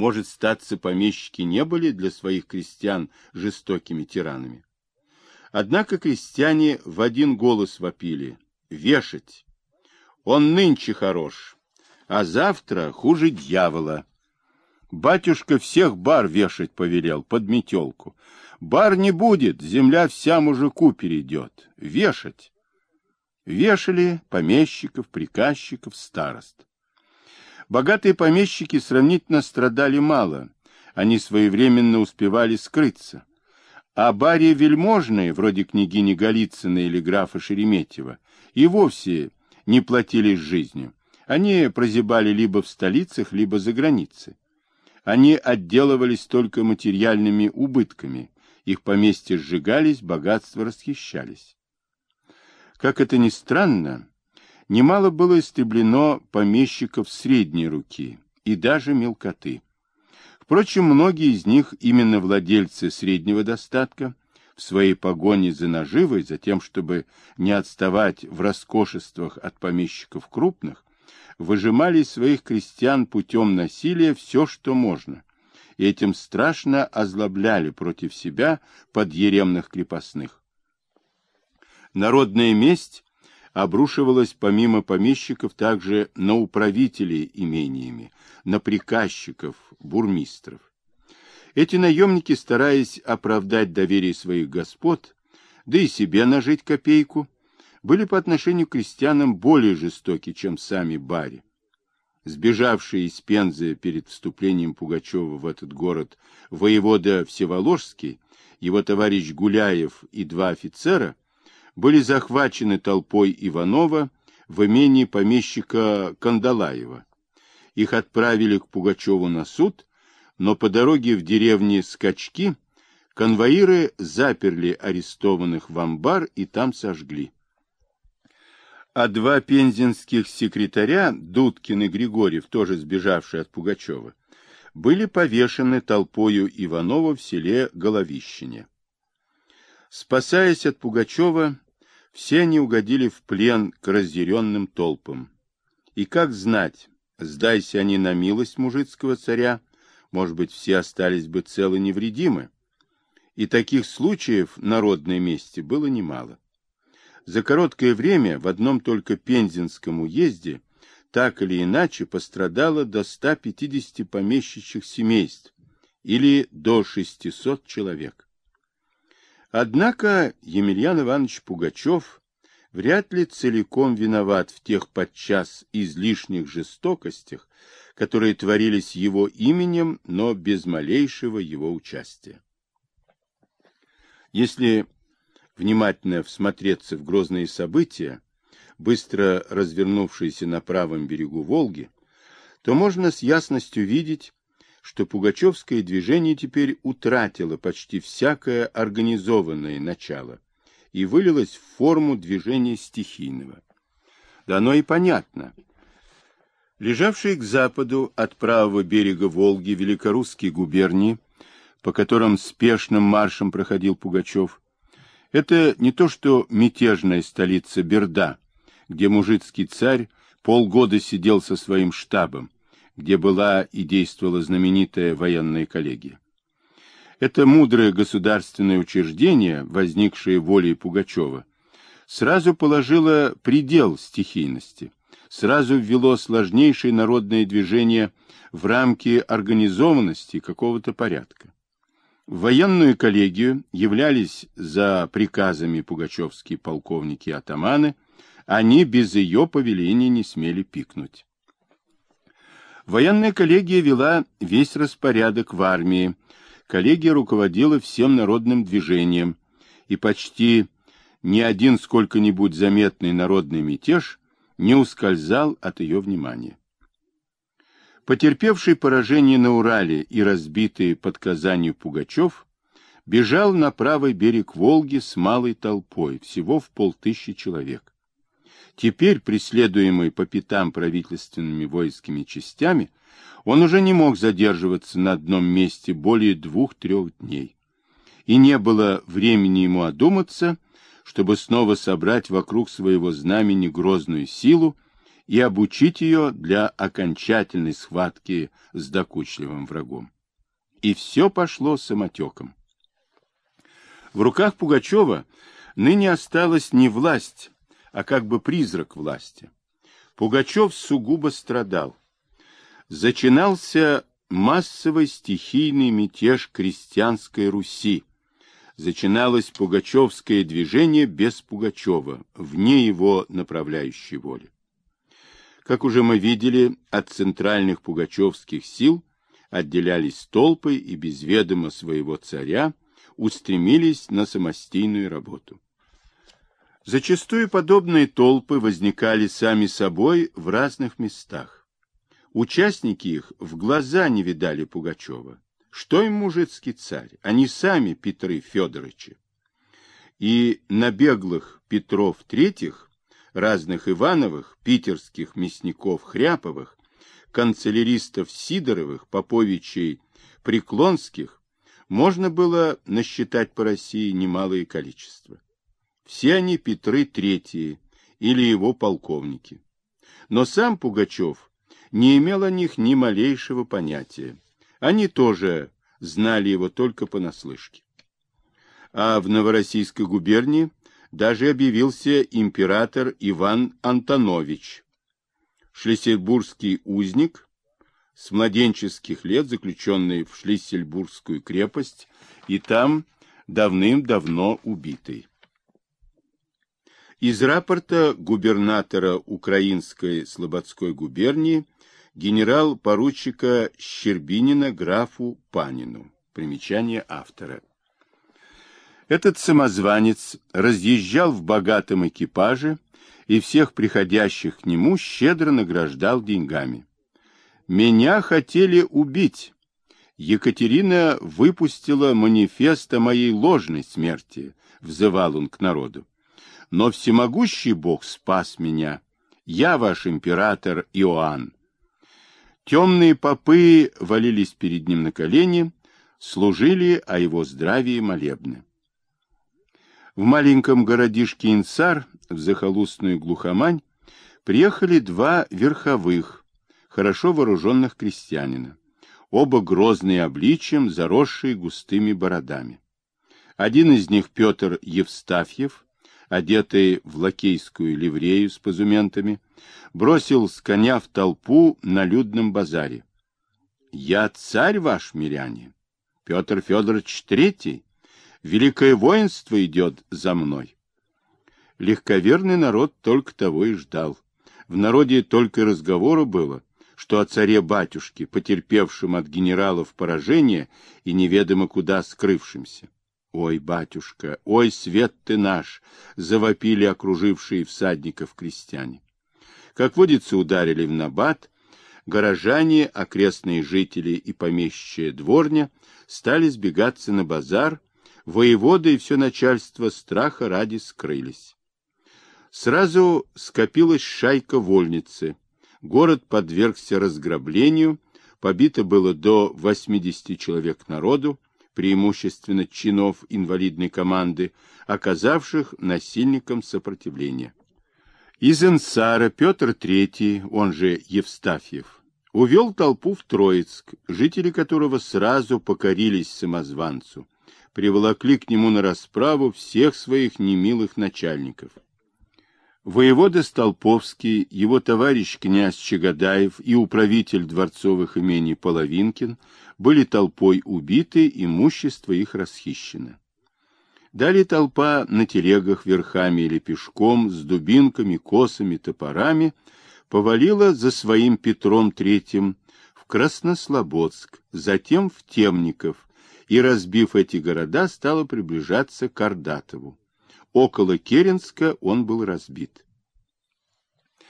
Может, статься помещики не были для своих крестьян жестокими тиранами. Однако крестьяне в один голос вопили «Вешать! Он нынче хорош, а завтра хуже дьявола!» Батюшка всех бар вешать повелел под метелку. Бар не будет, земля вся мужику перейдет. Вешать! Вешали помещиков, приказчиков, старост. Богатые помещики сравнительно страдали мало, они своевременно успевали скрыться. А баре вельможные, вроде княгини Голицына или графа Шереметьева, и вовсе не платили жизнью. Они прозябали либо в столицах, либо за границей. Они отделывались только материальными убытками, их поместья сжигались, богатства расхищались. Как это ни странно, немало было истреблено помещиков средней руки и даже мелкоты. Впрочем, многие из них именно владельцы среднего достатка в своей погоне за наживой, за тем, чтобы не отставать в роскошествах от помещиков крупных, выжимали из своих крестьян путем насилия все, что можно, и этим страшно озлобляли против себя подъеремных крепостных. Народная месть обрушивалась помимо помещиков также на управителей имениями, на приказчиков, бурмистров. Эти наемники, стараясь оправдать доверие своих господ, да и себе нажить копейку, были по отношению к крестьянам более жестоки, чем сами бари. Сбежавший из Пензы перед вступлением Пугачева в этот город воевода Всеволожский, его товарищ Гуляев и два офицера были захвачены толпой Иванова в имении помещика Кандалаева. Их отправили к Пугачеву на суд, но по дороге в деревне Скачки конвоиры заперли арестованных в амбар и там сожгли. А два пензенских секретаря, Дудкин и Григорьев, тоже сбежавшие от Пугачева, были повешены толпою Иванова в селе Головищине. Спасаясь от Пугачева, все они угодили в плен к разъяренным толпам. И как знать, сдайся они на милость мужицкого царя, может быть, все остались бы целы невредимы. И таких случаев народной мести было немало. За короткое время в одном только Пензенском уезде так или иначе пострадало до 150 помещичьих семейств или до 600 человек. Однако Емельян Иванович Пугачев вряд ли целиком виноват в тех подчас излишних жестокостях, которые творились его именем, но без малейшего его участия. Если внимательно всмотреться в грозные события, быстро развернувшиеся на правом берегу Волги, то можно с ясностью видеть, что пугачевское движение теперь утратило почти всякое организованное начало и вылилось в форму движения стихийного. Да оно и понятно. Лежавшие к западу от правого берега Волги великорусские губернии, по которым спешным маршем проходил Пугачев, это не то что мятежная столица Берда, где мужицкий царь полгода сидел со своим штабом, где была и действовала знаменитая военная коллегия. Это мудрое государственное учреждение, возникшее волей Пугачева, сразу положило предел стихийности, сразу ввело сложнейшее народное движение в рамки организованности какого-то порядка. В военную коллегию являлись за приказами пугачевские полковники-атаманы, они без ее повеления не смели пикнуть. Военная коллегия вела весь распорядок в армии, коллегия руководила всем народным движением, и почти ни один сколько-нибудь заметный народный мятеж не ускользал от ее внимания. Потерпевший поражение на Урале и разбитый под Казанью Пугачев бежал на правый берег Волги с малой толпой, всего в полтысячи человек. Теперь, преследуемый по пятам правительственными воинскими частями, он уже не мог задерживаться на одном месте более двух-трех дней. И не было времени ему одуматься, чтобы снова собрать вокруг своего знамени грозную силу и обучить ее для окончательной схватки с докучливым врагом. И все пошло самотеком. В руках Пугачева ныне осталась не власть, а как бы призрак власти. Пугачев сугубо страдал. Зачинался массовый стихийный мятеж крестьянской Руси. Зачиналось пугачевское движение без Пугачева, вне его направляющей воли. Как уже мы видели, от центральных пугачевских сил отделялись толпы и без ведома своего царя устремились на самостийную работу. Зачастую подобные толпы возникали сами собой в разных местах. Участники их в глаза не видали Пугачева. Что им мужицкий царь? Они сами Петры Федоровичи. И на беглых Петров Третьих, разных Ивановых, питерских мясников Хряповых, канцеляристов Сидоровых, Поповичей Преклонских, можно было насчитать по России немалое количество. Все они Петры Третьи или его полковники. Но сам Пугачев не имел о них ни малейшего понятия. Они тоже знали его только понаслышке. А в Новороссийской губернии даже объявился император Иван Антонович, шлиссельбургский узник, с младенческих лет заключенный в Шлиссельбургскую крепость и там давным-давно убитый. Из рапорта губернатора Украинской Слободской губернии генерал-поручика Щербинина графу Панину. Примечание автора. Этот самозванец разъезжал в богатом экипаже и всех приходящих к нему щедро награждал деньгами. «Меня хотели убить. Екатерина выпустила манифест о моей ложной смерти», — взывал он к народу но всемогущий Бог спас меня. Я ваш император Иоанн. Темные попы валились перед ним на колени, служили о его здравии молебны. В маленьком городишке Инсар, в захолустную глухомань, приехали два верховых, хорошо вооруженных крестьянина, оба грозные обличием, заросшие густыми бородами. Один из них Петр Евстафьев, одетый в лакейскую ливрею с позументами, бросил с коня в толпу на людном базаре. «Я царь ваш, миряне, Петр Федорович Третий, великое воинство идет за мной». Легковерный народ только того и ждал. В народе только разговору было, что о царе-батюшке, потерпевшем от генералов поражение и неведомо куда скрывшимся. Ой, батюшка, ой, свет ты наш! Завопили окружившие всадников крестьяне. Как водится, ударили в набат, горожане, окрестные жители и помещичья дворня стали сбегаться на базар, воеводы и все начальство страха ради скрылись. Сразу скопилась шайка вольницы, город подвергся разграблению, побито было до 80 человек народу, преимущественно чинов инвалидной команды, оказавших насильникам сопротивление. Из Инсара Петр III, он же Евстафьев, увел толпу в Троицк, жители которого сразу покорились самозванцу, приволокли к нему на расправу всех своих немилых начальников. Воевода Столповский, его товарищ князь Чагадаев и управитель дворцовых имений Половинкин были толпой убиты, имущество их расхищено. Далее толпа на телегах верхами или пешком, с дубинками, косами, топорами, повалила за своим Петром Третьим в Краснослободск, затем в Темников, и, разбив эти города, стала приближаться к Ордатову. Около Керенска он был разбит.